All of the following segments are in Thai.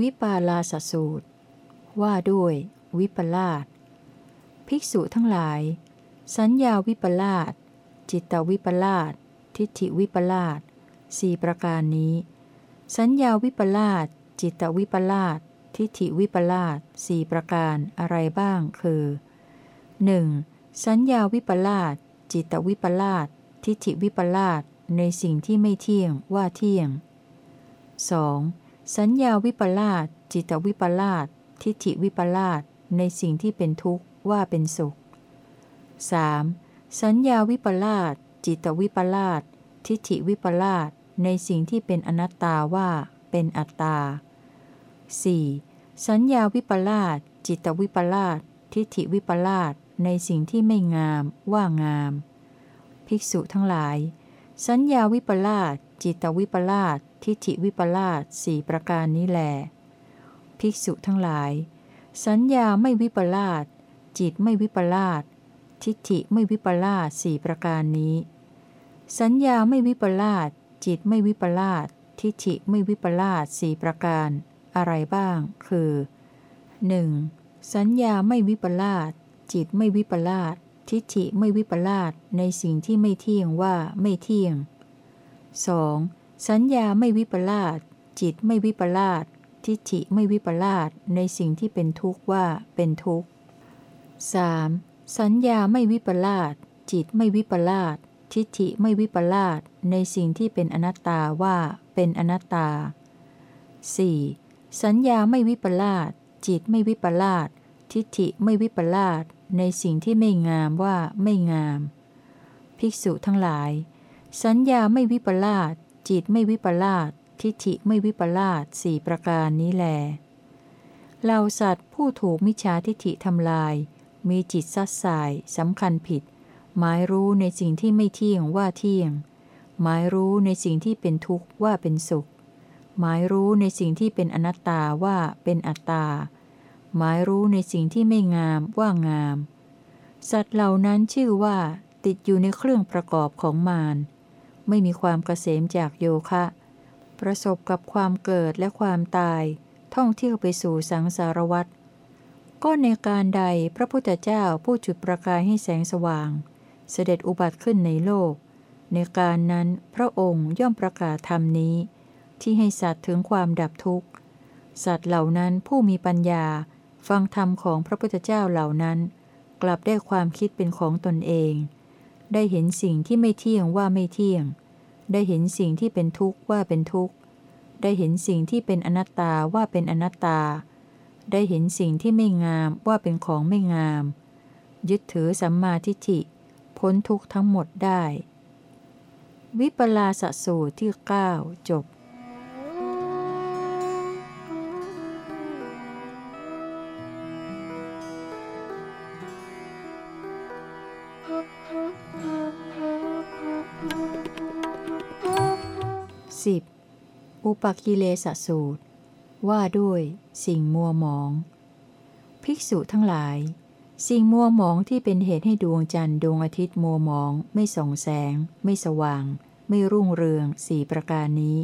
วิปาลาสสูตร ว่าด้วย วิปลาสภิกษุทั้งหลาย สัญญาวิปลาสจิตวิปลาสทิฏฐิวิปลาสสี่ประการนี้ สัญญาวิปลาสจิตวิปลาสทิฏฐิวิปลาสสี่ประการอะไรบ้างคือ 1. สัญญาวิปลาสจิตตวิปลาสทิฏฐิวิปลาสในสิ่งที่ไม่เที่ยงว่าเที่ยง 2. สัญญาวิปลาสจิตวิปลาสทิฏฐิวิปลาสในสิ่งที่เป็นทุกข์ว่าเป็นสุข 3. สัญญาวิปลาสจิตวิปลาสทิฏฐิวิปลาสในสิ่งที่เป็นอนัตตาว่าเป็นอัตตา 4. สัญญาวิปลาสจิตวิปลาสทิฏฐิวิปลาสในสิ่งที่ไม่งามว่างาม ภิกษุทั้งหลาย สัญญาวิปลาสจิตวิปลาสทิฏฐิวิปลาสสี่ประการนี้แล ภิกษุทั้งหลาย สัญญาไม่วิปลาสจิตไม่วิปลาสทิฏฐิไม่วิปลาสสี่ประการนี้ สัญญาไม่วิปลาสจิตไม่วิปลาสทิฏฐิไม่วิปลาสสี่ประการ อะไรบ้าง คือ 1. สัญญาไม่วิปลาสจิตไม่วิปลาส ทิฏฐิไม่วิปลาสในสิ่งที่ไม่เที่ยงว่าไม่เที่ยง 2. สัญญาไม่วิปลาสจิตไม่วิปลาสทิฏฐิไม่วิปลาสในสิ่งที่เป็นทุกข์ว่าเป็นทุกข์ 3. สัญญาไม่วิปลาสจิตไม่วิปลาสทิฏฐิไม่วิปลาสในสิ่งที่เป็นอนัตตาว่าเป็นอนัตตา 4. สัญญาไม่วิปลาสจิตไม่วิปลาสทิฏฐิไม่วิปลาส ในสิ่งที่ไม่งามว่าไม่งาม ภิกษุทั้งหลาย สัญญาไม่วิปลาสจิตไม่วิปลาสทิฏฐิไม่วิปลาสสี่ประการนี้แลเหล่าสัตว์ผู้ถูกมิจฉาทิฏฐิทำลาย มีจิตซัดสายสำคัญผิด หมายรู้ในสิ่งที่ไม่เที่ยงว่าเที่ยง หมายรู้ในสิ่งที่เป็นทุกข์ว่าเป็นสุข หมายรู้ในสิ่งที่เป็นอนัตตาว่าเป็นอัตตา หมายรู้ในสิ่งที่ไม่งามว่างาม สัตว์เหล่านั้นชื่อว่าติดอยู่ในเครื่องประกอบของมารไม่มีความเกษมจากโยคะ ประสบกับความเกิดและความตาย ท่องเที่ยวไปสู่สังสารวัฏก็ในการใดพระพุทธเจ้าผู้จุดประกายให้แสงสว่าง เสด็จอุบัติขึ้นในโลก ในการนั้นพระองค์ย่อมประกาศธรรมนี้ ที่ให้สัตว์ถึงความดับทุกข์ สัตว์เหล่านั้นผู้มีปัญญา ฟังธรรมของพระพุทธเจ้าเหล่านั้น กลับได้ความคิดเป็นของตนเอง ได้เห็นสิ่งที่ไม่เที่ยงว่าไม่เที่ยง ได้เห็นสิ่งที่เป็นทุกข์ว่าเป็นทุกข์ ได้เห็นสิ่งที่เป็นอนัตตาว่าเป็นอนัตตา ได้เห็นสิ่งที่ไม่งามว่าเป็นของไม่งาม ยึดถือสัมมาทิฏฐิพ้นทุกข์ทั้งหมดได้ วิปลาสสูตรที่ 9 จบ อุปกิเลสสูตร ว่าด้วยสิ่งมัวหมอง ภิกษุทั้งหลาย สิ่งมัวหมองที่เป็นเหตุให้ดวงจันทร์ดวงอาทิตย์มัวหมอง ไม่ส่องแสง ไม่สว่าง ไม่รุ่งเรืองสี่ประการนี้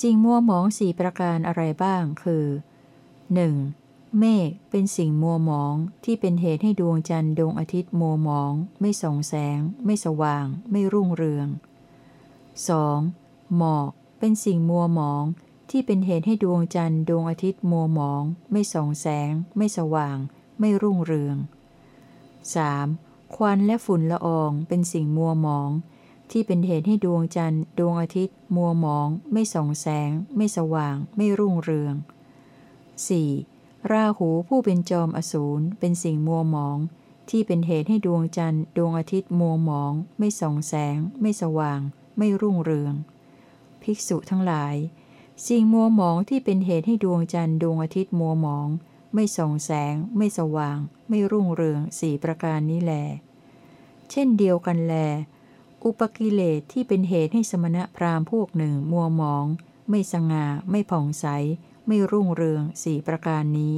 สิ่งมัวหมองสี่ประการอะไรบ้างคือ 1. เมฆเป็นสิ่งมัวหมองที่เป็นเหตุให้ดวงจันทร์ดวงอาทิตย์มัวหมอง ไม่ส่องแสง ไม่สว่าง ไม่รุ่งเรือง 2. หมอกเป็นสิ่งมัวหมองที่เป็นเหตุให้ดวงจันทร์ดวงอาทิตย์มัวหมอง ไม่ส่องแสง ไม่สว่าง ไม่รุ่งเรือง 3. ควันและฝุ่นละอองเป็นสิ่งมัวหมอง ที่เป็นเหตุให้ดวงจันทร์ดวงอาทิตย์มัวหมอง ไม่ส่องแสง ไม่สว่าง ไม่รุ่งเรือง 4. ราหูผู้เป็นจอมอสูรเป็นสิ่งมัวหมอง ที่เป็นเหตุให้ดวงจันทร์ ดวงอาทิตย์มัวหมอง ไม่ส่องแสง ไม่สว่าง ไม่รุ่งเรือง ภิกษุทั้งหลาย สิ่งมัวหมองที่เป็นเหตุให้ดวงจันทร์ดวงอาทิตย์มัวหมอง ไม่ส่องแสง ไม่สว่าง ไม่รุ่งเรืองสี่ประการนี้แล เช่นเดียวกันแล อุปกิเลสที่เป็นเหตุให้สมณะพราหมณ์พวกหนึ่งมัวหมอง ไม่สง่าไม่ผ่องใส ไม่รุ่งเรืองสี่ประการนี้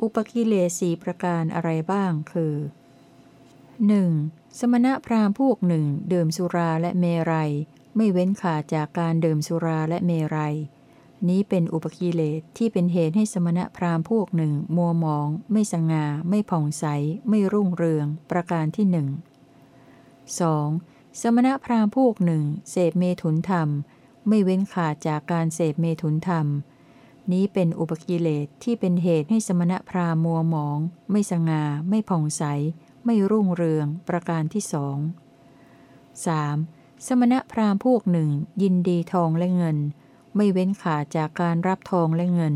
อุปกิเลสสี่ประการอะไรบ้างคือ 1. สมณะพราหมณ์พวกหนึ่งดื่มสุราและเมรัย ไม่เว้นขาดจากการดื่มสุราและเมรัย นี้เป็นอุปกิเลสที่เป็นเหตุให้สมณพราหมณ์พวกหนึ่ง มัวมอง ไม่สง่า ไม่ผ่องใส ไม่รุ่งเรือง ประการที่หนึ่ง 2. สมณพราหมณ์พวกหนึ่งเสพเมถุนธรรม ไม่เว้นขาดจากการเสพเมถุนธรรม นี้เป็นอุปกิเลสที่เป็นเหตุให้สมณพราหมัวหมอง ไม่สง่า ไม่ผ่องใส ไม่รุ่งเรือง ประการที่สอง 3. สมณพราหมณ์พวกหนึ่ง ยินดีทองและเงิน ไม่เว้นขาดจากการรับทองและเงิน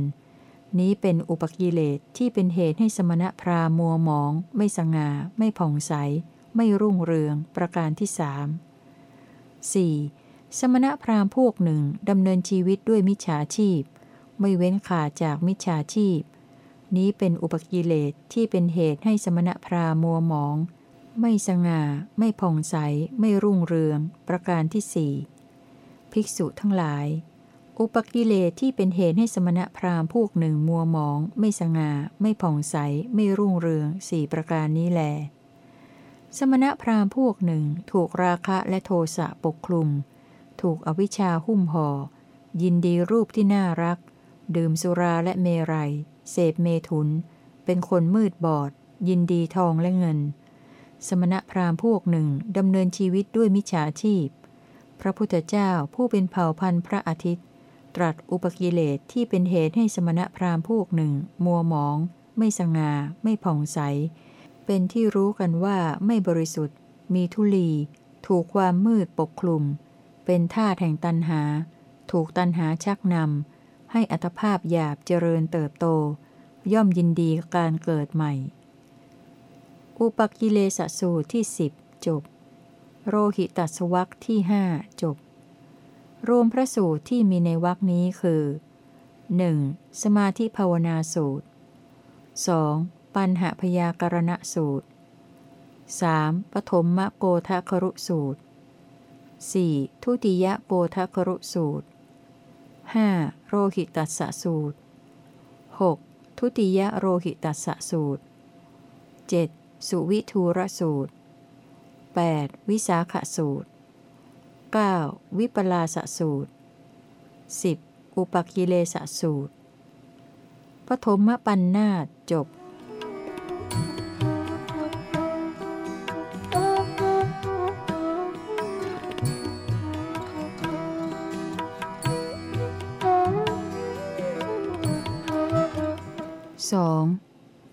นี้เป็นอุปกิเลสที่เป็นเหตุให้สมณพราหมัวหมอง ไม่สง่า ไม่ผ่องใส ไม่รุ่งเรือง ประการที่สาม 4. สมณพราหมณ์พวกหนึ่งดำเนินชีวิตด้วยมิจฉาชีพ ไม่เว้นขาดจากมิจฉาชีพ นี้เป็นอุปกิเลสที่เป็นเหตุให้สมณพราหมัวหมอง ไม่สง่า ไม่ผ่องใส ไม่รุ่งเรือง ประการที่สี่ภิกษุทั้งหลาย อุปกิเลสที่เป็นเหตุให้สมณพราหมณ์พวกหนึ่งมัวหมอง ไม่สง่า ไม่ผ่องใส ไม่รุ่งเรืองสี่ประการนี้แล สมณพราหมณ์พวกหนึ่งถูกราคะและโทสะปกคลุม ถูกอวิชชาหุ้มห่อยินดีรูปที่น่ารัก ดื่มสุราและเมรัย เสพเมถุน เป็นคนมืดบอด ยินดีทองและเงิน สมณพราหมณ์พวกหนึ่งดำเนินชีวิตด้วยมิจฉาชีพ พระพุทธเจ้าผู้เป็นเผ่าพันธุ์พระอาทิตย์ ตรัสอุปกิเลสที่เป็นเหตุให้สมณพราหมณ์พวกหนึ่ง มัวหมอง ไม่สง่า ไม่ผ่องใส เป็นที่รู้กันว่าไม่บริสุทธิ์ มีทุลี ถูกความมืดปกคลุม เป็นท่าแห่งตันหา ถูกตันหาชักนำ ให้อัตภาพหยาบเจริญเติบโต ย่อมยินดีการเกิดใหม่ อุปกิเลสสูตรที่สิบจบ โรหิตัสวักที่หจบ รวมพระสูตรที่มีในวักนี้คือ 1. สมาธิภาวนาสูตร 2. ปัญหาพยากรณสูตร 3. ปฐมมโกทครุสูตร 4. ทุติยโกทครุสูตร 5. โรหิตัสสสูตร 6. ทุติยโรหิตัสสสูตร 7. สุวิทูรสูตร 8. วิสาขสูตร 9. วิปลาสสูตร 10. อุปกิเลสสูตรปฐมปัญนาจบ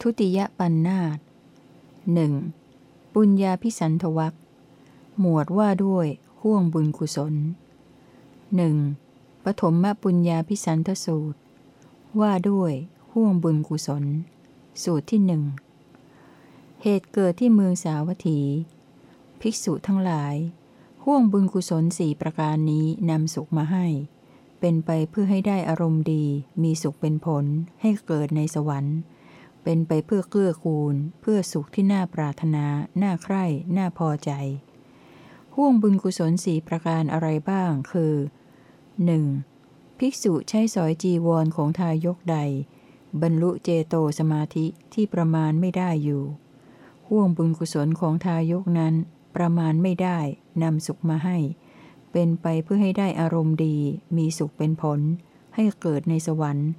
ทุติยปัญนาตหนึ่งปุญญาพิสันทวักหมวดว่าด้วยห่วงบุญกุศลหนึ่งปฐมปุญญาพิสันทสูตร ว่าด้วยห่วงบุญกุศล สูตรที่หนึ่งเหตุเกิดที่เมืองสาวัตถี ภิกษุทั้งหลายห่วงบุญกุศลสี่ประการนี้นำสุขมาให้ เป็นไปเพื่อให้ได้อารมณ์ดี มีสุขเป็นผล ให้เกิดในสวรรค์ เป็นไปเพื่อเกื้อกูล เพื่อสุขที่น่าปรารถนา น่าใคร่ น่าพอใจ ห่วงบุญกุศลสี่ประการอะไรบ้าง คือ 1. ภิกษุใช้สอยจีวรของทายกใด บรรลุเจโตสมาธิที่ประมาณไม่ได้อยู่ ห่วงบุญกุศลของทายกนั้น ประมาณไม่ได้นำสุขมาให้ เป็นไปเพื่อให้ได้อารมณ์ดี มีสุขเป็นผล ให้เกิดในสวรรค์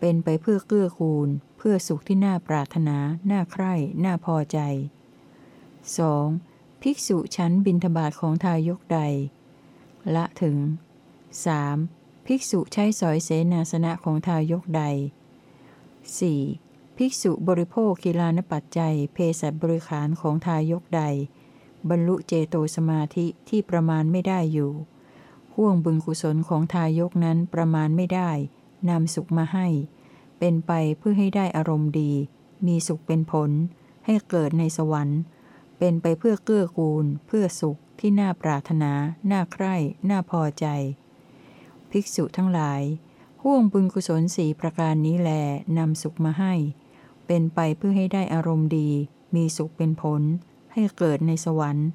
เป็นไปเพื่อเกื้อกูล พื่อสุขที่น่าปรารถนา น่าใคร่ น่าพอใจ 2. ภิกษุชั้นบินทบาทของทายกใด ละถึง 3. ภิกษุใช้สอยเสนาสนะของทายกใด 4. ภิกษุบริโภคกีฬานปัจจัยเพศสัตว์บริขารของทายกใด บรรลุเจโตสมาธิที่ประมาณไม่ได้อยู่ ห่วงบุญกุศลของทายกนั้นประมาณไม่ได้ นำสุขมาให้ เป็นไปเพื่อให้ได้อารมณ์ดี มีสุขเป็นผล ให้เกิดในสวรรค์ เป็นไปเพื่อเกื้อกูล เพื่อสุขที่น่าปรารถนา น่าใคร่ น่าพอใจ ภิกษุทั้งหลายห่วงบุญกุศลสีประการนี้แลนำสุขมาให้ เป็นไปเพื่อให้ได้อารมณ์ดี มีสุขเป็นผล ให้เกิดในสวรรค์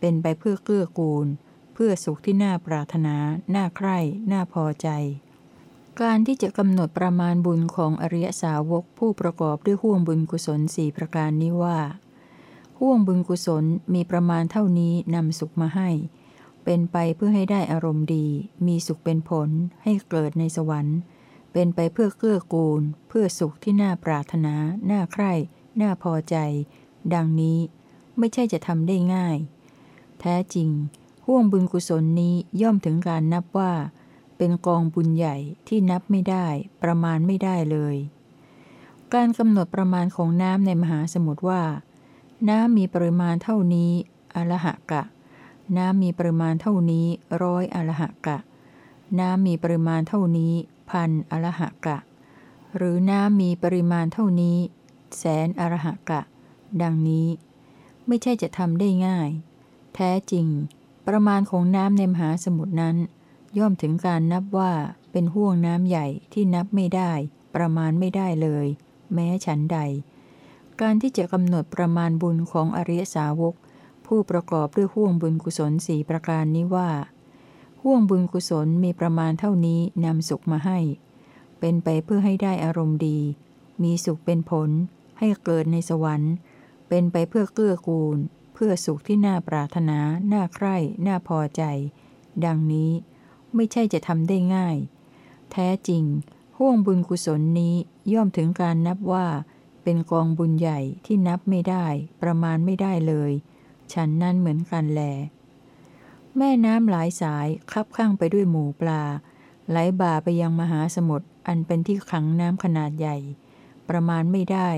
เป็นไปเพื่อเกื้อกูล เพื่อสุขที่น่าปรารถนา น่าใคร่ น่าพอใจ การที่จะกำหนดประมาณบุญของอริยสาวกผู้ประกอบด้วยห่วงบุญกุศลสี่ประการนี้ว่า ห่วงบุญกุศลมีประมาณเท่านี้นำสุขมาให้ เป็นไปเพื่อให้ได้อารมณ์ดี มีสุขเป็นผล ให้เกิดในสวรรค์ เป็นไปเพื่อเกื้อกูล เพื่อสุขที่น่าปรารถนา น่าใคร่ น่าพอใจ ดังนี้ไม่ใช่จะทำได้ง่าย แท้จริง ห่วงบุญกุศลนี้ย่อมถึงการนับว่า เป็นกองบุญใหญ่ที่นับไม่ได้ประมาณไม่ได้เลย การกำหนดประมาณของน้ำในมหาสมุทรว่า น้ำมีปริมาณเท่านี้ อลหะกะ น้ำมีปริมาณเท่านี้ร้อยอลหะกะ น้ำมีปริมาณเท่านี้ พันอลหะกะ หรือน้ำมีปริมาณเท่านี้ แสนอรหะกะ ดังนี้ ไม่ใช่จะทำได้ง่าย แท้จริง ประมาณของน้ำในมหาสมุทรนั้น ย่อมถึงการนับว่าเป็นห่วงน้ำใหญ่ที่นับไม่ได้ ประมาณไม่ได้เลย แม้ฉันใด การที่จะกำหนดประมาณบุญของอริยสาวก ผู้ประกอบด้วยห่วงบุญกุศลสี่ประการนี้ว่าห่วงบุญกุศลมีประมาณเท่านี้นำสุขมาให้ เป็นไปเพื่อให้ได้อารมณ์ดี มีสุขเป็นผล ให้เกิดในสวรรค์ เป็นไปเพื่อเกื้อกูล เพื่อสุขที่น่าปรารถนา น่าใคร่ น่าพอใจ ดังนี้ ไม่ใช่จะทำได้ง่าย แท้จริง ห่วงบุญกุศลนี้ย่อมถึงการนับว่า เป็นกองบุญใหญ่ที่นับไม่ได้ ประมาณไม่ได้เลย ฉันนั้นเหมือนกันแล แม่น้ำหลายสายคับข้างไปด้วยหมูปลา ไหลบ่าไปยังมหาสมุทรอันเป็นที่ขังน้ำขนาดใหญ่ ประมาณไม่ได้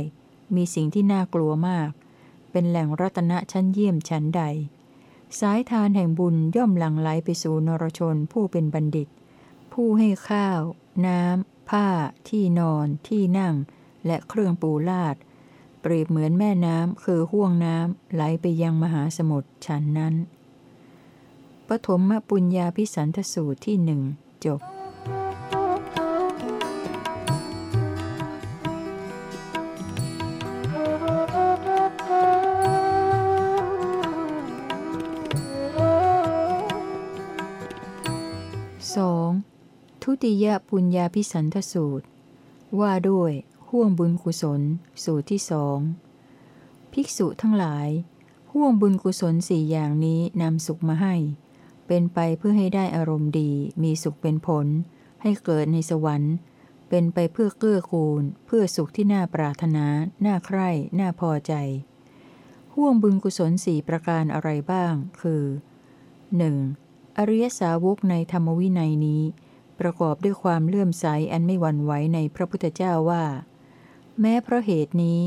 มีสิ่งที่น่ากลัวมาก เป็นแหล่งรัตนะชั้นเยี่ยมชั้นใด สายทานแห่งบุญย่อมหลั่งไหลไปสู่นรชนผู้เป็นบัณฑิต ผู้ให้ข้าว น้ำ ผ้า ที่นอน ที่นั่ง และเครื่องปูลาด เปรียบเหมือนแม่น้ำคือห่วงน้ำไหลไปยังมหาสมุทรฉันนั้น ปฐมปุญญาพิสันทสูตรที่หนึ่งจบ ติยปุญญาพิสันทสูตร ว่าด้วยห่วงบุญกุศล สูตรที่สอง ภิกษุทั้งหลาย ห่วงบุญกุศลสี่อย่างนี้นำสุขมาให้ เป็นไปเพื่อให้ได้อารมณ์ดี มีสุขเป็นผล ให้เกิดในสวรรค์ เป็นไปเพื่อเกื้อกูล เพื่อสุขที่น่าปรารถนา น่าใคร่ น่าพอใจ ห่วงบุญกุศลสี่ประการอะไรบ้าง คือ 1. อริยสาวกในธรรมวินัยนี้ ประกอบด้วยความเลื่อมใสอันไม่หวั่นไหวในพระพุทธเจ้าว่า แม้เพราะเหตุนี้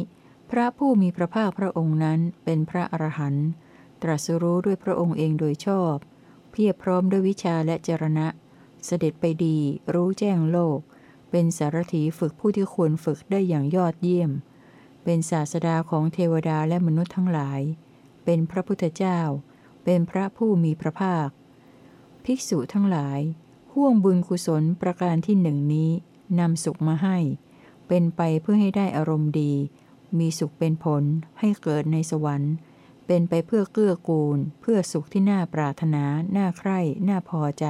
พระผู้มีพระภาคพระองค์นั้นเป็นพระอรหันต์ตรัสรู้ด้วยพระองค์เองโดยชอบ เพียบพร้อมด้วยวิชาและจรณะ เสด็จไปดีรู้แจ้งโลก เป็นสารถีฝึกผู้ที่ควรฝึกได้อย่างยอดเยี่ยม เป็นศาสดาของเทวดาและมนุษย์ทั้งหลาย เป็นพระพุทธเจ้า เป็นพระผู้มีพระภาค ภิกษุทั้งหลาย ห่วงบุญกุศลประการที่หนึ่งนี้นำสุขมาให้ เป็นไปเพื่อให้ได้อารมณ์ดี มีสุขเป็นผล ให้เกิดในสวรรค์ เป็นไปเพื่อเกื้อกูล เพื่อสุขที่น่าปรารถนา น่าใคร่ น่าพอใจ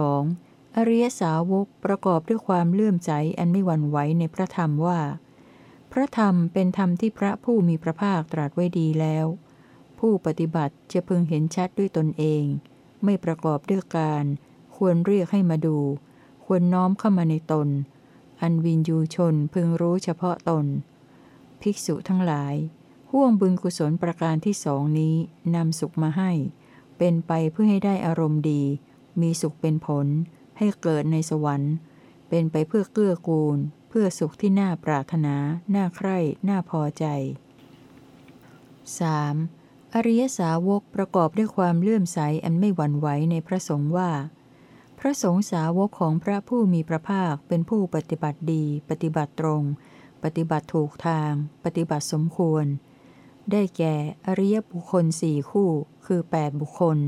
2. อริยสาวกประกอบด้วยความเลื่อมใสอันไม่หวั่นไหวในพระธรรมว่า พระธรรมเป็นธรรมที่พระผู้มีพระภาคตรัสไว้ดีแล้ว ผู้ปฏิบัติจะพึงเห็นชัดด้วยตนเอง ไม่ประกอบด้วยการ ควรเรียกให้มาดู ควรน้อมเข้ามาในตน อันวินยูชนพึงรู้เฉพาะตน ภิกษุทั้งหลาย ห่วงบุญกุศลประการที่สองนี้นำสุขมาให้ เป็นไปเพื่อให้ได้อารมณ์ดี มีสุขเป็นผล ให้เกิดในสวรรค์ เป็นไปเพื่อเกื้อกูล เพื่อสุขที่น่าปรารถนา น่าใคร่ น่าพอใจ 3. อริยสาวกประกอบด้วยความเลื่อมใสอันไม่หวั่นไหวในพระสงฆ์ว่า พระสงฆ์สาวกของพระผู้มีพระภาคเป็นผู้ปฏิบัติดี ปฏิบัติตรง ปฏิบัติถูกทาง ปฏิบัติสมควร ได้แก่อริยบุคคลสี่คู่ คือ 8 บุคคล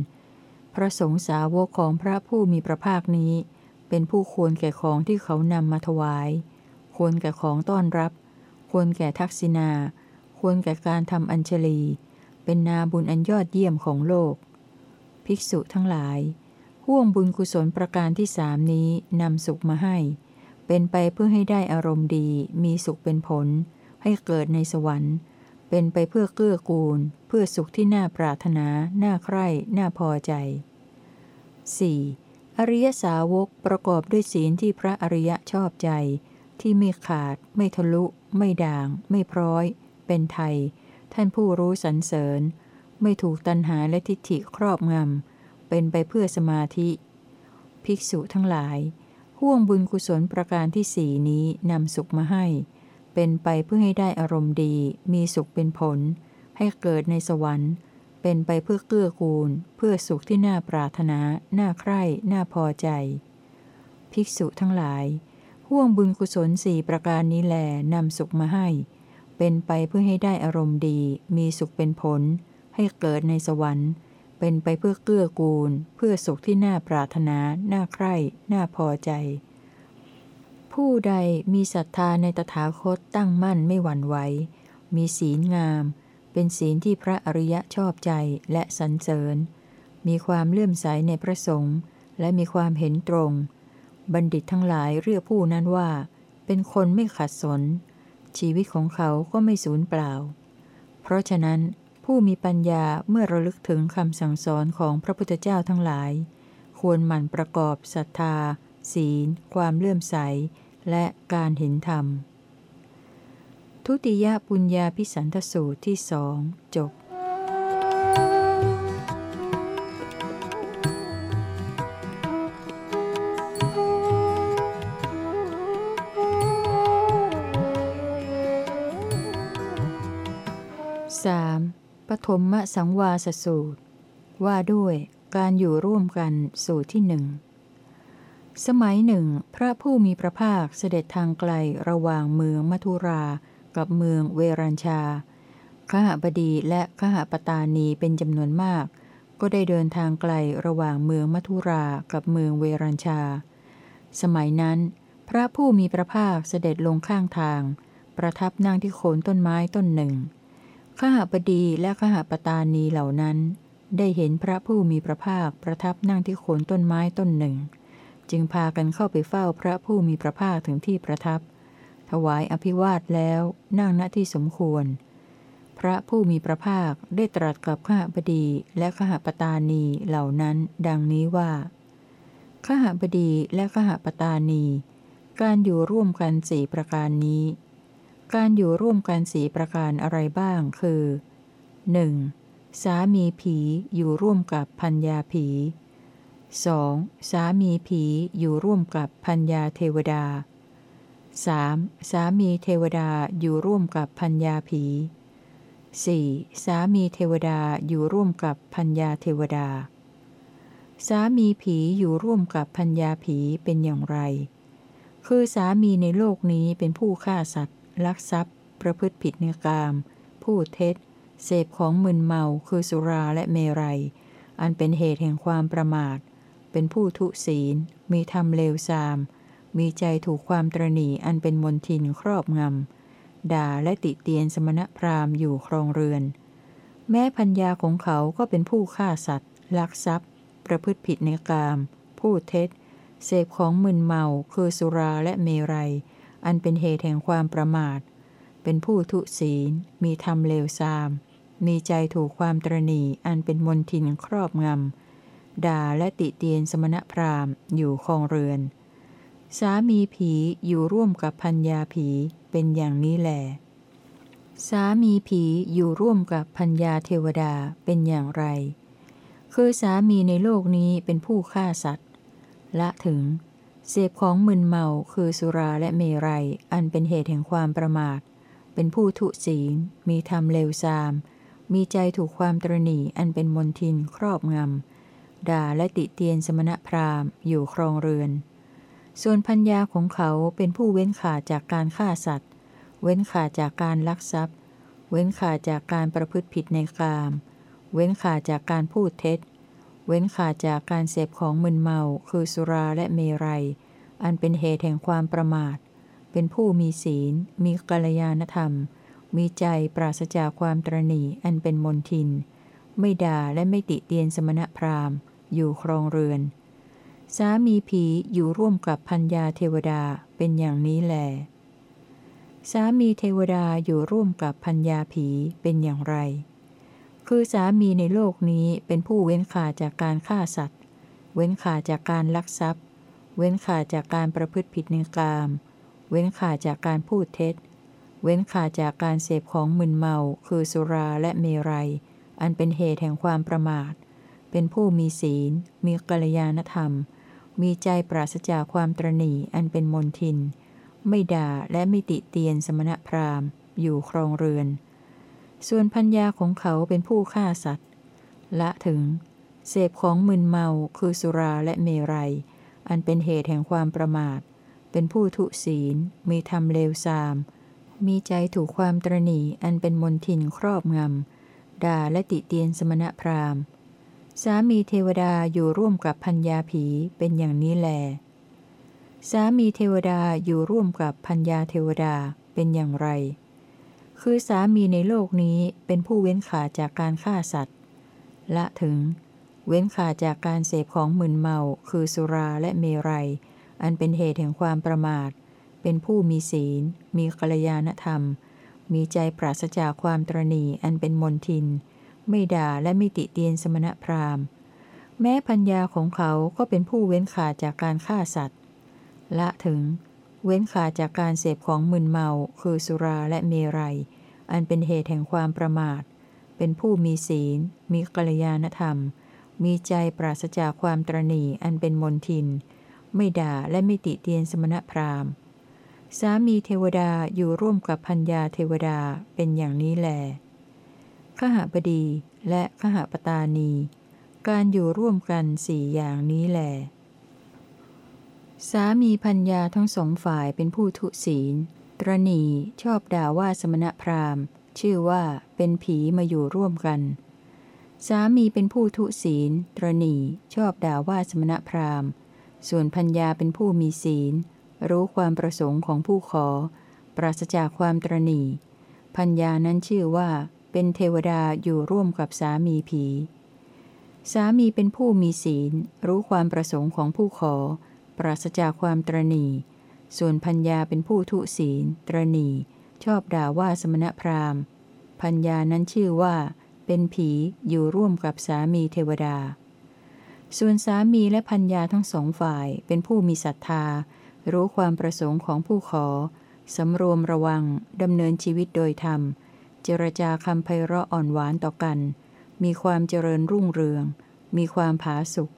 พระสงฆ์สาวกของพระผู้มีพระภาคนี้ เป็นผู้ควรแก่ของที่เขานำมาถวาย ควรแก่ของต้อนรับ ควรแก่ทักษิณาควรแก่การทำอัญชลี เป็นนาบุญอันยอดเยี่ยมของโลก ภิกษุทั้งหลาย ห่วงบุญกุศลประการที่สามนี้นำสุขมาให้ เป็นไปเพื่อให้ได้อารมณ์ดี มีสุขเป็นผล ให้เกิดในสวรรค์ เป็นไปเพื่อเกื้อกูล เพื่อสุขที่น่าปรารถนา น่าใคร่ น่าพอใจ 4. อริยสาวกประกอบด้วยศีลที่พระอริยะชอบใจ ที่ไม่ขาด ไม่ทะลุ ไม่ด่าง ไม่พร้อย เป็นไทย ท่านผู้รู้สรรเสริญ ไม่ถูกตัณหาและทิฏฐิครอบงำ เป็นไปเพื่อสมาธิ ภิกษุทั้งหลาย ห่วงบุญกุศลประการที่สี่นี้นำสุขมาให้ เป็นไปเพื่อให้ได้อารมณ์ดี มีสุขเป็นผล ให้เกิดในสวรรค์ เป็นไปเพื่อเกื้อกูล เพื่อสุขที่น่าปรารถนา น่าใคร่ น่าพอใจ ภิกษุทั้งหลาย ห่วงบุญกุศลสี่ประการนี้แลนำสุขมาให้ เป็นไปเพื่อให้ได้อารมณ์ดี มีสุขเป็นผล ให้เกิดในสวรรค์ เป็นไปเพื่อเกื้อกูล เพื่อสุขที่น่าปรารถนา น่าใคร่ น่าพอใจ ผู้ใดมีศรัทธาในตถาคตตั้งมั่นไม่หวั่นไหว มีศีลงาม เป็นศีลที่พระอริยะชอบใจและสรรเสริญ มีความเลื่อมใสในพระสงฆ์และมีความเห็นตรง บัณฑิตทั้งหลายเรียกผู้นั้นว่า เป็นคนไม่ขัดสน ชีวิตของเขาก็ไม่สูญเปล่า เพราะฉะนั้น ผู้มีปัญญาเมื่อระลึกถึงคำสั่งสอนของพระพุทธเจ้าทั้งหลาย ควรหมั่นประกอบศรัทธา ศีล ความเลื่อมใส และการเห็นธรรม ทุติยปุญญาพิสันทสูตรที่สองจบ 3. ปฐมสังวาสสูตร ว่าด้วยการอยู่ร่วมกันสูตรที่หนึ่ง สมัยหนึ่ง พระผู้มีพระภาคเสด็จทางไกลระหว่างเมืองมัทุรากับเมืองเวรัญชาขหบดีและขหปตานีเป็นจำนวนมาก ก็ได้เดินทางไกลระหว่างเมืองมัทุรากับเมืองเวรัญชา สมัยนั้น พระผู้มีพระภาคเสด็จลงข้างทาง ประทับนั่งที่โคนต้นไม้ต้นหนึ่ง ขหบดีและขหปตานีเหล่านั้น ได้เห็นพระผู้มีพระภาคประทับนั่งที่โคนต้นไม้ต้นหนึ่ง จึงพากันเข้าไปเฝ้าพระผู้มีพระภาคถึงที่ประทับ ถวายอภิวาทแล้วนั่งณที่สมควร พระผู้มีพระภาคได้ตรัสกับขหบดีและขหปตานีเหล่านั้น ดังนี้ว่าขหบดีและขหปตานี การอยู่ร่วมกันสี่ประการนี้ การอยู่ร่วมกันสีประการอะไรบ้าง คือ 1. สามีผีอยู่ร่วมกับพัญญาผี 2. สามีผีอยู่ร่วมกับพัญญาเทวดา 3. สามีเทวดาอยู่ร่วมกับพัญญาผี 4. สามีเทวดาอยู่ร่วมกับพัญญาเทวดา สามีผีอยู่ร่วมกับพัญญาผีเป็นอย่างไร คือสามีในโลกนี้เป็นผู้ฆ่าสัตว์ ลักทรัพย์ ประพฤติผิดในกาม พูดเท็จ เสพของมึนเมาคือสุราและเมรัย อันเป็นเหตุแห่งความประมาท เป็นผู้ทุศีล มีธรรมเลวทราม มีใจถูกความตรณีอันเป็นมนทินครอบงำ ด่าและติเตียนสมณพราหมณ์อยู่ครองเรือน แม้พัญญาของเขาก็เป็นผู้ฆ่าสัตว์ ลักทรัพย์ ประพฤติผิดในกาม พูดเท็จ เสพของมึนเมาคือสุราและเมรัย อันเป็นเหตุแห่งความประมาท เป็นผู้ทุศีล มีธรรมเลวทราม มีใจถูกความตรณีอันเป็นมนทินครอบงำ ด่าและติเตียนสมณพราหมณ์อยู่คองเรือน สามีผีอยู่ร่วมกับพัญญาผีเป็นอย่างนี้แหลสามีผีอยู่ร่วมกับพัญญาเทวดาเป็นอย่างไร คือสามีในโลกนี้เป็นผู้ฆ่าสัตว์ ละถึง เสพของมึนเมาคือสุราและเมรัย อันเป็นเหตุแห่งความประมาท เป็นผู้ทุศีล มีธรรมเลวทราม มีใจถูกความตรณีอันเป็นมนทินครอบงำ ด่าและติเตียนสมณพราหมณ์ อยู่ครองเรือน ส่วนพัญญาของเขาเป็นผู้เว้นขาดจากการฆ่าสัตว์ เว้นขาดจากการลักทรัพย์ เว้นขาดจากการประพฤติผิดในกาม เว้นขาดจากการพูดเท็จ เว้นขาดจากการเสพของมึนเมา คือสุราและเมรัย อันเป็นเหตุแห่งความประมาท เป็นผู้มีศีล มีกัลยาณธรรม มีใจปราศจากความตรณีอันเป็นมนทิน ไม่ด่าและไม่ติเตียนสมณพราหมณ์ อยู่ครองเรือน สามีผีอยู่ร่วมกับพัญญาเทวดาเป็นอย่างนี้แหลสามีเทวดาอยู่ร่วมกับพัญญาผีเป็นอย่างไร คือสามีในโลกนี้เป็นผู้เว้นขาจากการฆ่าสัตว์ เว้นขาจากการลักทรัพย์ เว้นขาจากการประพฤติผิดในกาม เว้นขาจากการพูดเท็จ เว้นขาจากการเสพของมึนเมา คือสุราและเมรัย อันเป็นเหตุแห่งความประมาท เป็นผู้มีศีล มีกัลยาณธรรม มีใจปราศจากความตรณีอันเป็นมนทิน ไม่ด่าและไม่ติเตียนสมณพราหมณ์ อยู่ครองเรือน ส่วนพัญญาของเขาเป็นผู้ฆ่าสัตว์ ละถึง เสพของมึนเมาคือสุราและเมรัย อันเป็นเหตุแห่งความประมาท เป็นผู้ทุศีล มีธรรมเลวทราม มีใจถูกความตรณีอันเป็นมนทินครอบงำ ด่าและติเตียนสมณพราหมณ์ สามีเทวดาอยู่ร่วมกับพัญญาผีเป็นอย่างนี้แล สามีเทวดาอยู่ร่วมกับพัญญาเทวดาเป็นอย่างไร คือสามีในโลกนี้เป็นผู้เว้นขาจากการฆ่าสัตว์ ละถึง เว้นขาจากการเสพของมึนเมา คือสุราและเมรัย อันเป็นเหตุแห่งความประมาท เป็นผู้มีศีล มีกัลยาณธรรม มีใจปราศจากความตรณีอันเป็นมนทิน ไม่ด่าและไม่ติเตียนสมณพราหมณ์ แม้พัญญาของเขาก็เป็นผู้เว้นขาจากการฆ่าสัตว์ ละถึง เว้นขาจากการเสพของมึนเมา คือสุราและเมรัย อันเป็นเหตุแห่งความประมาท เป็นผู้มีศีล มีกัลยาณธรรม มีใจปราศจากความตรณีอันเป็นมนทิน ไม่ด่าและไม่ติเตียนสมณพราหมณ์ สามีเทวดาอยู่ร่วมกับพัญญาเทวดาเป็นอย่างนี้แลขหบดีและขหปตานี การอยู่ร่วมกันสี่อย่างนี้แหละ สามีพัญญาทั้งสองฝ่ายเป็นผู้ทุศีล ตรณีชอบด่าว่าสมณพราหมณ์ ชื่อว่าเป็นผีมาอยู่ร่วมกัน สามีเป็นผู้ทุศีล ตรณีชอบด่าว่าสมณพราหมณ์ ส่วนพัญญาเป็นผู้มีศีล รู้ความประสงค์ของผู้ขอ ปราศจากความตรณีพัญญานั้นชื่อว่าเป็นเทวดาอยู่ร่วมกับสามีผี สามีเป็นผู้มีศีล รู้ความประสงค์ของผู้ขอ ปราศจากความตรณีส่วนพัญญาเป็นผู้ทุศีล ตรณีชอบด่าว่าสมณพราหมณ์ พัญญานั้นชื่อว่า เป็นผีอยู่ร่วมกับสามีเทวดา ส่วนสามีและพัญญาทั้งสองฝ่ายเป็นผู้มีศรัทธา รู้ความประสงค์ของผู้ขอ สำรวมระวัง ดำเนินชีวิตโดยธรรม เจรจาคำไพเราะอ่อนหวานต่อกัน มีความเจริญรุ่งเรือง มีความผาสุก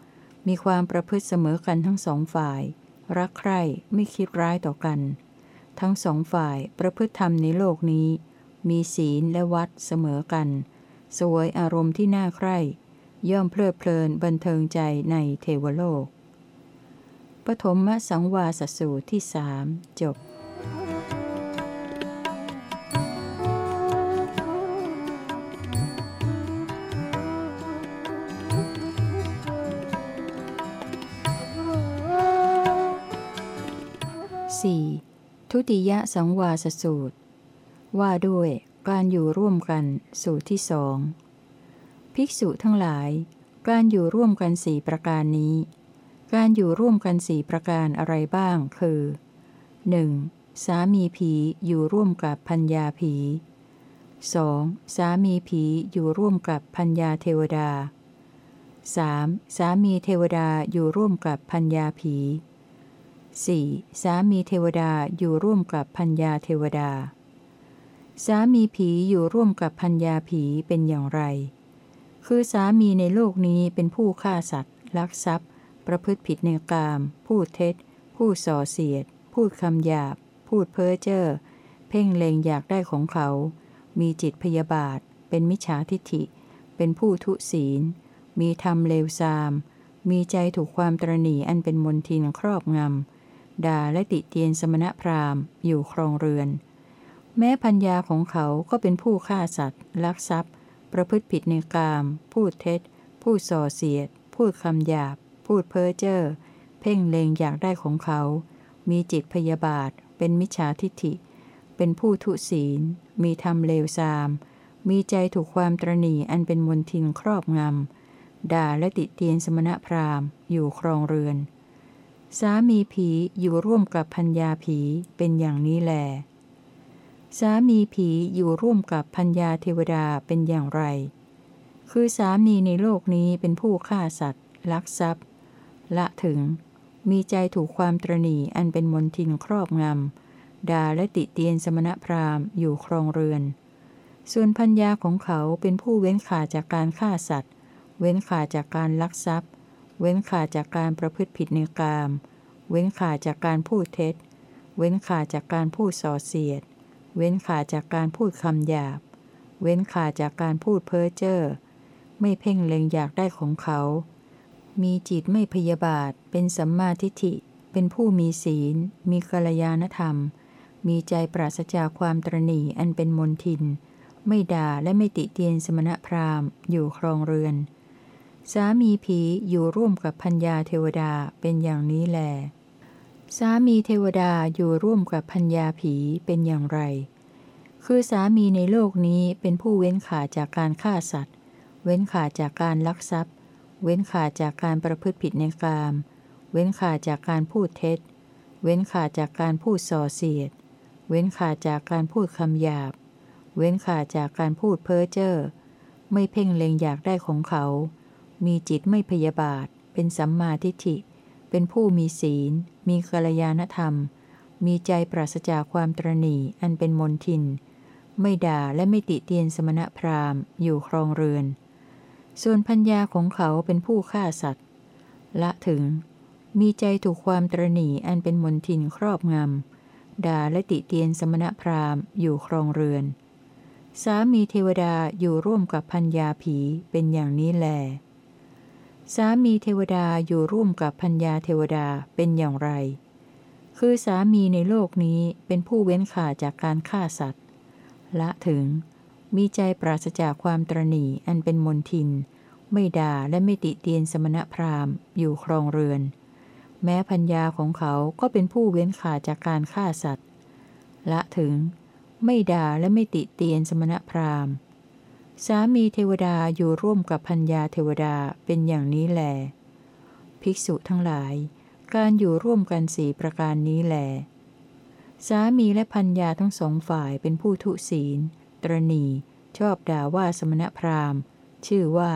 มีความประพฤติเสมอกันทั้งสองฝ่าย รักใคร่ไม่คิดร้ายต่อกัน ทั้งสองฝ่ายประพฤติธรรมในโลกนี้ มีศีลและวัดเสมอกัน สวยอารมณ์ที่น่าใคร่ ย่อมเพลิดเพลินบันเทิงใจในเทวโลก ปฐมสังวาสสูตรที่สามจบ 4. ทุติยสังวาสสูตร ว่าด้วยการอยู่ร่วมกันสูตรที่สองภิกษุทั้งหลาย การอยู่ร่วมกันสี่ประการนี้ การอยู่ร่วมกันสี่ประการอะไรบ้างคือ 1. สามีผีอยู่ร่วมกับพัญญาผี 2. สามีผีอยู่ร่วมกับพัญญาเทวดา 3. สามีเทวดาอยู่ร่วมกับพัญญาผี 4. สามีเทวดาอยู่ร่วมกับพัญญาเทวดา สามีผีอยู่ร่วมกับพัญญาผีเป็นอย่างไร คือสามีในโลกนี้เป็นผู้ฆ่าสัตว์ ลักทรัพย์ ประพฤติผิดในกาม พูดเท็จพูดส่อเสียด พูดคำหยาบ พูดเพ้อเจ้อ เพ่งเล็งอยากได้ของเขา มีจิตพยาบาท เป็นมิจฉาทิฐิ เป็นผู้ทุศีล มีธรรมเลวทราม มีใจถูกความตรณีอันเป็นมนทินครอบงำ ด่าและติเตียนสมณพราหมณ์ อยู่ครองเรือน แม้พัญญาของเขาก็เป็นผู้ฆ่าสัตว์ ลักทรัพย์ ประพฤติผิดในกาม พูดเท็จพูดส่อเสียด พูดคำหยาบ พูดเพ้อเจ้อ เพ่งเลงอยากได้ของเขา มีจิตพยาบาท เป็นมิจฉาทิฐิ เป็นผู้ทุศีล มีธรรมเลวทราม มีใจถูกความตรณีอันเป็นมนทินครอบงำด่าและติเตียนสมณพราหมณ์ อยู่ครองเรือน สามีผีอยู่ร่วมกับพัญญาผีเป็นอย่างนี้แล สามีผีอยู่ร่วมกับพัญญาเทวดาเป็นอย่างไร คือสามีในโลกนี้เป็นผู้ฆ่าสัตว์ ลักทรัพย์ ละถึง มีใจถูกความตรณีอันเป็นมนทินครอบงำด่าและติเตียนสมณพราหมณ์อยู่ครองเรือน ส่วนพัญญาของเขาเป็นผู้เว้นขาจากการฆ่าสัตว์ เว้นขาจากการลักทรัพย์ เว้นขาดจากการประพฤติผิดในกาม เว้นขาดจากการพูดเท็จ เว้นขาดจากการพูดส่อเสียด เว้นขาดจากการพูดคำหยาบ เว้นขาดจากการพูดเพ้อเจ้อ ไม่เพ่งเล็งอยากได้ของเขา มีจิตไม่พยาบาท เป็นสัมมาทิฏฐิ เป็นผู้มีศีล มีกัลยาณธรรม มีใจปราศจากความตรณีอันเป็นมนทิน ไม่ด่าและไม่ติเตียนสมณพราหมณ์ อยู่ครองเรือน สามีผีอยู่ร่วมกับพัญญาเทวดาเป็นอย่างนี้แล สามีเทวดาอยู่ร่วมกับพัญญาผีเป็นอย่างไร คือสามีในโลกนี้เป็นผู้เว้นขาจากการฆ่าสัตว์ เว้นขาจากการลักทรัพย์ เว้นขาจากการประพฤติผิดในกาม เว้นขาจากการพูดเท็จ เว้นขาจากการพูดส่อเสียด เว้นขาจากการพูดคำหยาบ เว้นขาจากการพูดเพ้อเจ้อ ไม่เพ่งเล็งอยากได้ของเขา มีจิตไม่พยาบาท เป็นสัมมาทิฏฐิ เป็นผู้มีศีล มีกัลยาณธรรม มีใจปราศจากความตรณีอันเป็นมนทิน ไม่ด่าและไม่ติเตียนสมณพราหมณ์ อยู่ครองเรือน ส่วนพัญญาของเขาเป็นผู้ฆ่าสัตว์ ละถึง มีใจถูกความตรณีอันเป็นมนทินครอบงำ ด่าและติเตียนสมณพราหมณ์ อยู่ครองเรือนสามีเทวดาอยู่ร่วมกับพัญญาผีเป็นอย่างนี้แหล สามีเทวดาอยู่ร่วมกับพัญญาเทวดาเป็นอย่างไร คือสามีในโลกนี้เป็นผู้เว้นขาจากการฆ่าสัตว์ ละถึง มีใจปราศจากความตรณีอันเป็นมนทิน ไม่ด่าและไม่ติเตียนสมณพราหมณ์ อยู่ครองเรือน แม้พัญญาของเขาก็เป็นผู้เว้นขาจากการฆ่าสัตว์ ละถึง ไม่ด่าและไม่ติเตียนสมณพราหมณ์ สามีเทวดาอยู่ร่วมกับพัญญาเทวดาเป็นอย่างนี้แล ภิกษุทั้งหลาย การอยู่ร่วมกันสี่ประการนี้แล สามีและพัญญาทั้งสองฝ่ายเป็นผู้ทุศีล ตรณี ชอบด่าว่าสมณพราหมณ์ ชื่อว่า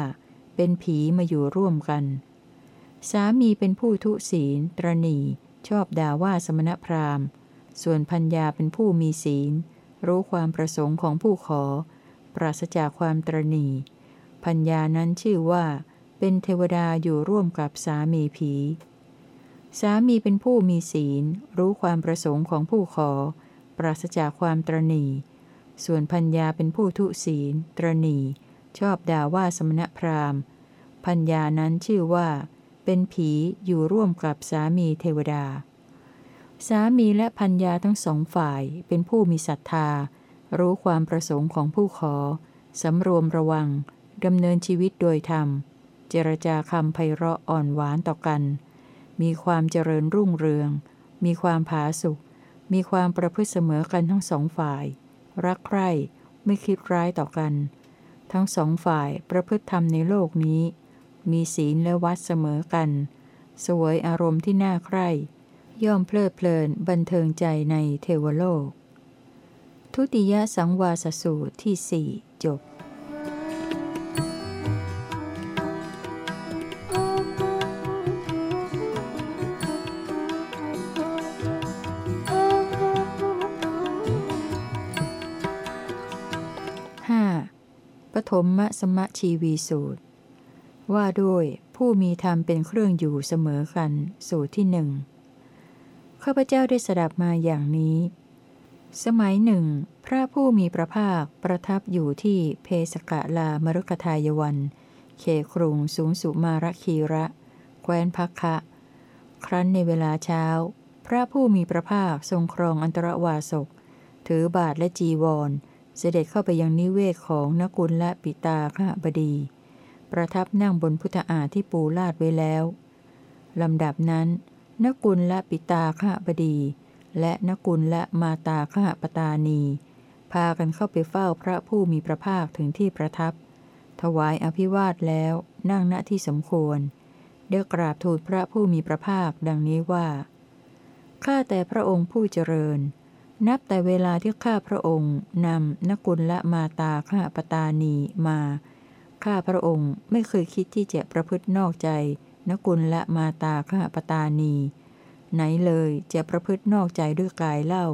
เป็นผีมาอยู่ร่วมกัน สามีเป็นผู้ทุศีล ตรณี ชอบด่าว่าสมณพราหมณ์ ส่วนพัญญาเป็นผู้มีศีล รู้ความประสงค์ของผู้ขอ ราศจากความตรณีพัญญานั้นชื่อว่า เป็นเทวดาอยู่ร่วมกับสามีผี สามีเป็นผู้มีศีล รู้ความประสงค์ของผู้ขอ ปราศจากความตรณีส่วนพัญญาเป็นผู้ทุศีล ตรณีชอบด่าว่าสมณพราหมณ์ พัญญานั้นชื่อว่า เป็นผีอยู่ร่วมกับสามีเทวดา สามีและพัญญาทั้งสองฝ่ายเป็นผู้มีศรัทธา รู้ความประสงค์ของผู้ขอ สำรวมระวัง ดำเนินชีวิตโดยธรรม เจรจาคำไพเราะอ่อนหวานต่อกัน มีความเจริญรุ่งเรือง มีความผาสุกมีความประพฤติเสมอกันทั้งสองฝ่าย รักใคร่ไม่คิดร้ายต่อกัน ทั้งสองฝ่ายประพฤติธรรมในโลกนี้ มีศีลและวัดเสมอกัน สวยอารมณ์ที่น่าใคร่ ย่อมเพลิดเพลินบันเทิงใจในเทวโลก ทุติยสังวาสสูตรที่สี่จบห้าปฐมมสมะชีวีสูตร ว่าด้วยผู้มีธรรมเป็นเครื่องอยู่เสมอกัน สูตรที่หนึ่งข้าพเจ้าได้สดับมาอย่างนี้ สมัยหนึ่ง พระผู้มีพระภาคประทับอยู่ที่เพสกะลามรุกทายวัน เขครุงสูงสุมารคีระ แคว้นพักคะ ครั้นในเวลาเช้า พระผู้มีพระภาคทรงครองอันตรวาสก ถือบาทและจีวร เสด็จเข้าไปยังนิเวศของนกุลและปิตาขบดี ประทับนั่งบนพุทธาที่ปูลาดไว้แล้วลำดับนั้นนกุลและปิตาขบดี และนกุลและมาตาขหปตานี พากันเข้าไปเฝ้าพระผู้มีพระภาคถึงที่ประทับ ถวายอภิวาทแล้วนั่งณที่สมควรเด้กราบทูลพระผู้มีพระภาคดังนี้ว่า ข้าแต่พระองค์ผู้เจริญ นับแต่เวลาที่ข้าพระองค์นำนกุลละมาตาข้าปตานีมา ข้าพระองค์ไม่เคยคิดที่จะประพฤตินอกใจนกุลละมาตาข้าปตานี ไหนเลยจะประพฤตินอกใจด้วยกายเล่า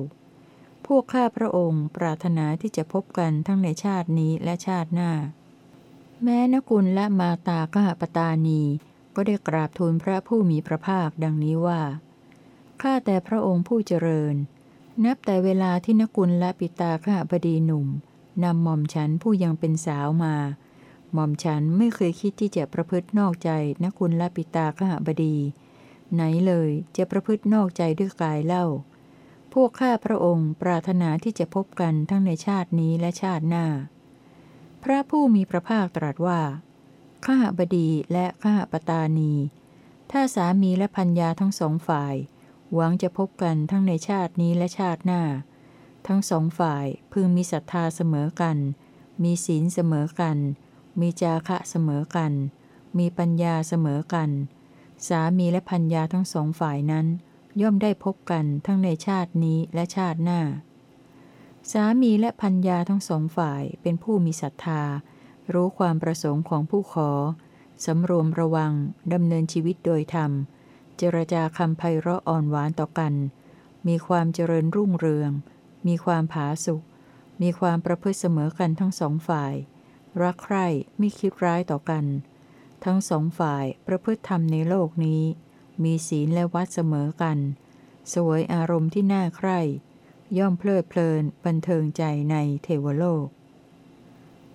พวกข้าพระองค์ปรารถนาที่จะพบกันทั้งในชาตินี้และชาติหน้า แม้นกุลและมาตาข้าปตานี ก็ได้กราบทูลพระผู้มีพระภาคดังนี้ว่า ข้าแต่พระองค์ผู้เจริญ นับแต่เวลาที่นกุลและปิตาข้าบดีหนุ่มนำหม่อมฉันผู้ยังเป็นสาวมา หม่อมฉันไม่เคยคิดที่จะประพฤตินอกใจนกุลและปิตาข้าบดี ไหนเลยจะประพฤตินอกใจด้วยกายเล่า พวกข้าพระองค์ปรารถนาที่จะพบกันทั้งในชาตินี้และชาติหน้า พระผู้มีพระภาคตรัสว่า ข้าบดีและข้าปตานี ถ้าสามีและพัญญาทั้งสองฝ่าย หวังจะพบกันทั้งในชาตินี้และชาติหน้า ทั้งสองฝ่ายพึงมีศรัทธาเสมอกัน มีศีลเสมอกัน มีจาคะเสมอกัน มีปัญญาเสมอกัน สามีและพัญญาทั้งสองฝ่ายนั้น ย่อมได้พบกันทั้งในชาตินี้และชาติหน้า สามีและพัญญาทั้งสองฝ่ายเป็นผู้มีศรัทธา รู้ความประสงค์ของผู้ขอ สำรวมระวัง ดำเนินชีวิตโดยธรรม เจรจาคำไพเราะอ่อนหวานต่อกัน มีความเจริญรุ่งเรือง มีความผาสุกมีความประพฤติเสมอกันทั้งสองฝ่าย รักใคร่ไม่คิดร้ายต่อกัน ทั้งสองฝ่ายประพฤติธรรมในโลกนี้ มีศีลและวัดเสมอกัน สวยอารมณ์ที่น่าใคร่ ย่อมเพลิดเพลินบันเทิงใจในเทวโลก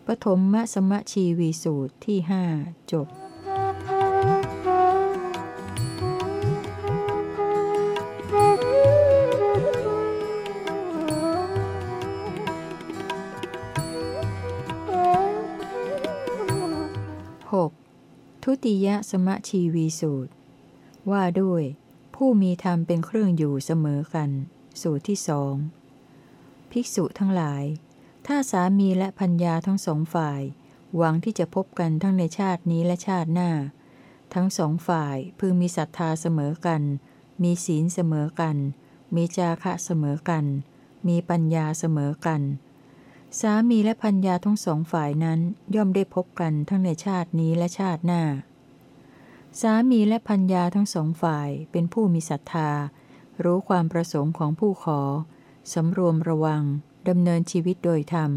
ปฐมมสมชีวีสูตรที่หจบ ติยสมชีวีสูตร ว่าด้วย ผู้มีธรรมเป็นเครื่องอยู่เสมอกัน สูตรที่สอง ภิกษุทั้งหลาย ถ้าสามีและพัญญาทั้งสองฝ่าย หวังที่จะพบกันทั้งในชาตินี้และชาติหน้า ทั้งสองฝ่ายพึงมีศรัทธาเสมอกัน มีศีลเสมอกัน มีจาคะเสมอกัน มีปัญญาเสมอกันสามีและพัญญาทั้งสองฝ่ายนั้นย่อมได้พบกันทั้งในชาตินี้และชาติหน้า สามีและพัญญาทั้งสองฝ่ายเป็นผู้มีศรัทธา รู้ความประสงค์ของผู้ขอ สำรวมระวัง ดำเนินชีวิตโดยธรรม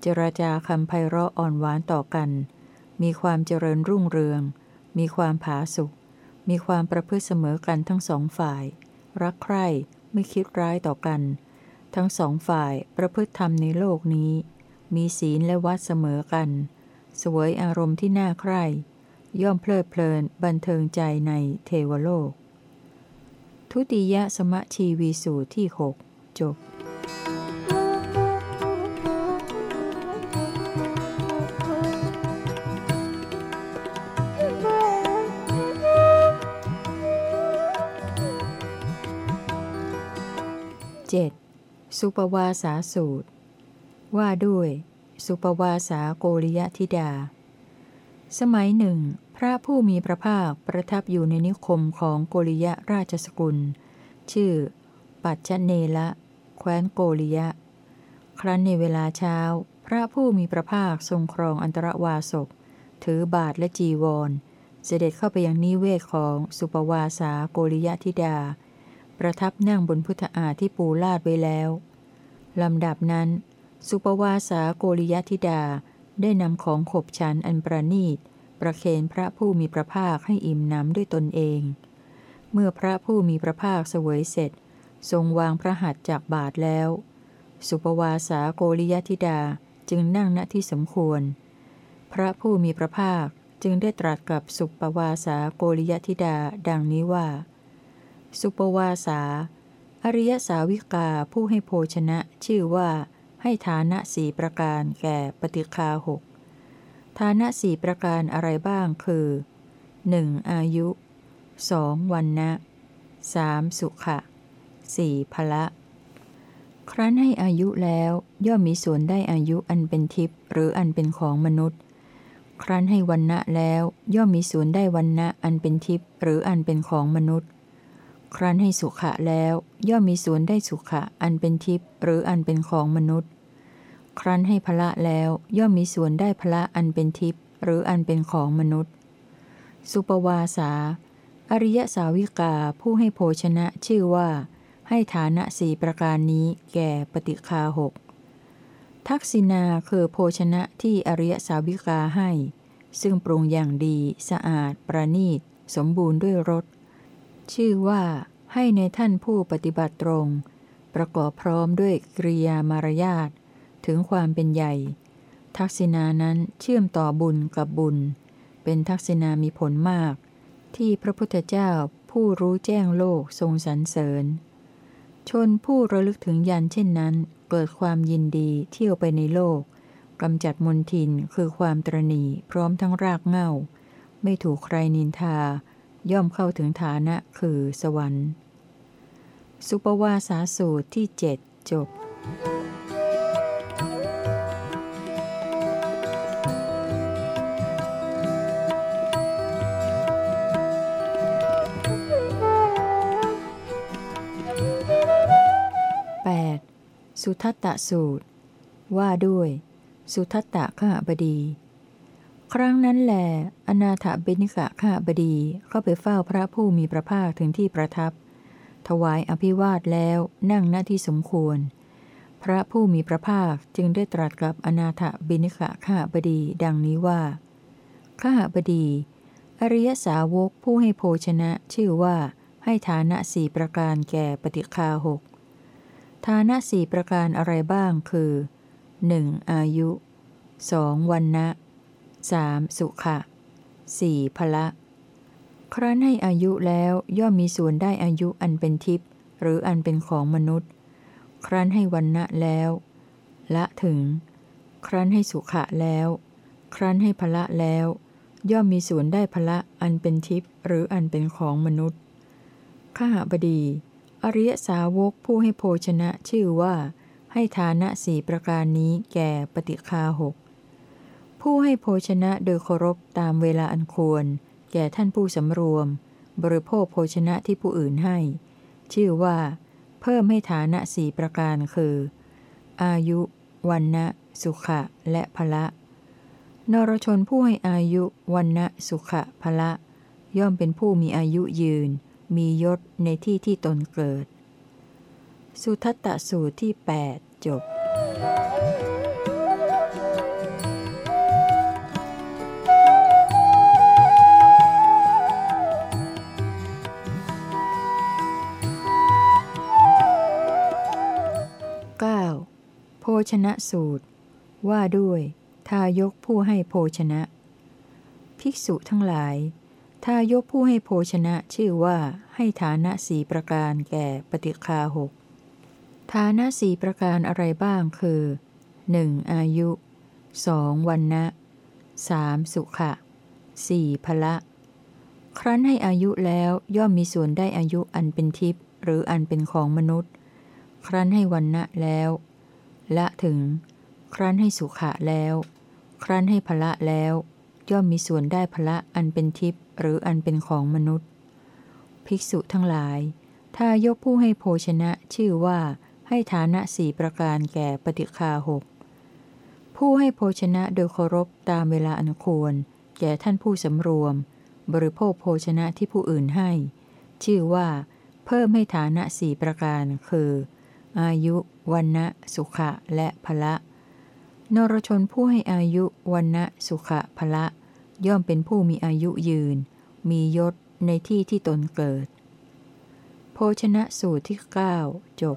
เจรจาคำไพเราะอ่อนหวานต่อกัน มีความเจริญรุ่งเรือง มีความผาสุกมีความประพฤติเสมอกันทั้งสองฝ่าย รักใคร่ไม่คิดร้ายต่อกัน ทั้งสองฝ่ายประพฤติธรรมในโลกนี้ มีศีลและวัดเสมอกัน สวยอารมณ์ที่น่าใคร่ ย่อมเพลิดเพลินบันเทิงใจในเทวโลก ทุติยสมชีวีสูตรที่หกจบเจ็ดสุปวาสาสูตร ว่าด้วย สุปวาสาโกริยธิดา สมัยหนึ่ง พระผู้มีพระภาคประทับอยู่ในนิคมของโกริยะราชสกุล ชื่อ ปัจจเนละ แคว้นโกริยะ ครั้นในเวลาเช้า พระผู้มีพระภาคทรงครองอันตรวาสก ถือบาทและจีวร เสด็จเข้าไปยังนิเวศของสุปวาสาโกริยธิดา ประทับนั่งบนพุทธาที่ปูลาดไว้แล้วลำดับนั้น สุปวาสาโกริยธิดา ได้นำของขบฉันอันประนีต ประเคนพระผู้มีพระภาคให้อิ่มน้ำด้วยตนเอง เมื่อพระผู้มีพระภาคเสวยเสร็จ ทรงวางพระหัตถ์จากบาทแล้ว สุปวาสาโกริยธิดาจึงนั่งณที่สมควร พระผู้มีพระภาคจึงได้ตรัสกับสุปวาสาโกริยธิดาดังนี้ว่า สุปวาสา อริยสาวิกาผู้ให้โภชนะชื่อว่า ให้ฐานะสีประการแก่ปฏิคาหกฐานะสีประการอะไรบ้างคือ 1. อายุ 2. วันนะ 3. สุขะ 4. พละ ครั้นให้อายุแล้วย่อมมีส่วนได้อายุอันเป็นทิพย์หรืออันเป็นของมนุษย์ ครั้นให้วันนะแล้วย่อมมีส่วนได้วันนะอันเป็นทิพย์หรืออันเป็นของมนุษย์ ครั้นให้สุขะแล้วย่อมมีส่วนได้สุขะอันเป็นทิพย์หรืออันเป็นของมนุษย์ ครั้นให้พละแล้วย่อมมีส่วนได้พละอันเป็นทิพย์หรืออันเป็นของมนุษย์ สุปวาสา อริยสาวิกาผู้ให้โภชนะชื่อว่า ให้ฐานะสี่ประการนี้แก่ปฏิคาหกทักษิณาคือโภชนะที่อริยสาวิกาให้ ซึ่งปรุงอย่างดีสะอาด ประณีต สมบูรณ์ด้วยรส ชื่อว่าให้ในท่านผู้ปฏิบัติตรง ประกอบพร้อมด้วยกริยามารยาทถึงความเป็นใหญ่ ทักษิณานั้นเชื่อมต่อบุญกับบุญ เป็นทักษิณามีผลมาก ที่พระพุทธเจ้าผู้รู้แจ้งโลกทรงสรรเสริญ ชนผู้ระลึกถึงยันเช่นนั้น เกิดความยินดีเที่ยวไปในโลกกำจัดมนทินคือความตรณีพร้อมทั้งรากเง่า ไม่ถูกใครนินทา ย่อมเข้าถึงฐานะคือสวรรค์ สุปวาสาสูตรที่เจ็ดจบ 8. สุทัตตะสูตร ว่าด้วย สุทัตตะข้าบดี ครั้งนั้นแหลอนาถเบนิกะข้าบดีเข้าไปเฝ้าพระผู้มีพระภาคถึงที่ประทับ ถวายอภิวาทแล้วนั่งหน้าที่สมควร พระผู้มีพระภาคจึงได้ตรัสกับอนาถเบนิกะข้าบดีดังนี้ว่าข้าบดี อริยสาวกผู้ให้โภชนะชื่อว่าให้ฐานะสี่ประการแก่ปฏิคาหกฐานะสี่ประการอะไรบ้างคือ 1. อายุ 2. วันนะ 3. สุขะ 4. พละ ครั้นให้อายุแล้วย่อมมีส่วนได้อายุอันเป็นทิพย์หรืออันเป็นของมนุษย์ ครั้นให้วันนะแล้ว ละถึง ครั้นให้สุขะแล้ว ครั้นให้พละแล้ว ย่อมมีส่วนได้พละอันเป็นทิพย์หรืออันเป็นของมนุษย์ข้าบดี อริยสาวกผู้ให้โภชนะชื่อว่า ให้ฐานะสี่ประการนี้แก่ปฏิคาหก ผู้ให้โภชนะโดยเคารพตามเวลาอันควร แก่ท่านผู้สำรวม บริโภคโภชนะที่ผู้อื่นให้ ชื่อว่า เพิ่มให้ฐานะสี่ประการคือ อายุวันนะสุขะ และพละ นรชนผู้ให้อายุวันนะสุขะพละ ย่อมเป็นผู้มีอายุยืน มียศในที่ที่ตนเกิด สุทัตตสูตรที่ 8 จบ ชนะสูตร ว่าด้วย ทายกผู้ให้โภชนะ ภิกษุทั้งหลาย ทายกผู้ให้โภชนะชื่อว่าให้ฐานะสีประการแก่ปฏิคาหกฐานะสีประการอะไรบ้างคือ 1. อายุ 2. วันนะ 3. สุขะ 4. พละ ครั้นให้อายุแล้วย่อมมีส่วนได้อายุอันเป็นทิพย์หรืออันเป็นของมนุษย์ ครั้นให้วันนะแล้ว ละถึง ครั้นให้สุขะแล้ว ครั้นให้พละแล้ว ย่อมมีส่วนได้พละอันเป็นทิพย์หรืออันเป็นของมนุษย์ ภิกษุทั้งหลาย ถ้ายกผู้ให้โภชนะชื่อว่าให้ฐานะสี่ประการแก่ปฏิคาหกผู้ให้โภชนะโดยเคารพตามเวลาอันควร แก่ท่านผู้สำรวม บริโภคโภชนะที่ผู้อื่นให้ ชื่อว่า เพิ่มให้ฐานะสี่ประการคือ อายุวันนะสุขะและพละ นรชนผู้ให้อายุวันนะสุขะพละ ย่อมเป็นผู้มีอายุยืน มียศในที่ที่ตนเกิด โภชนะสูตรที่ 9 จบ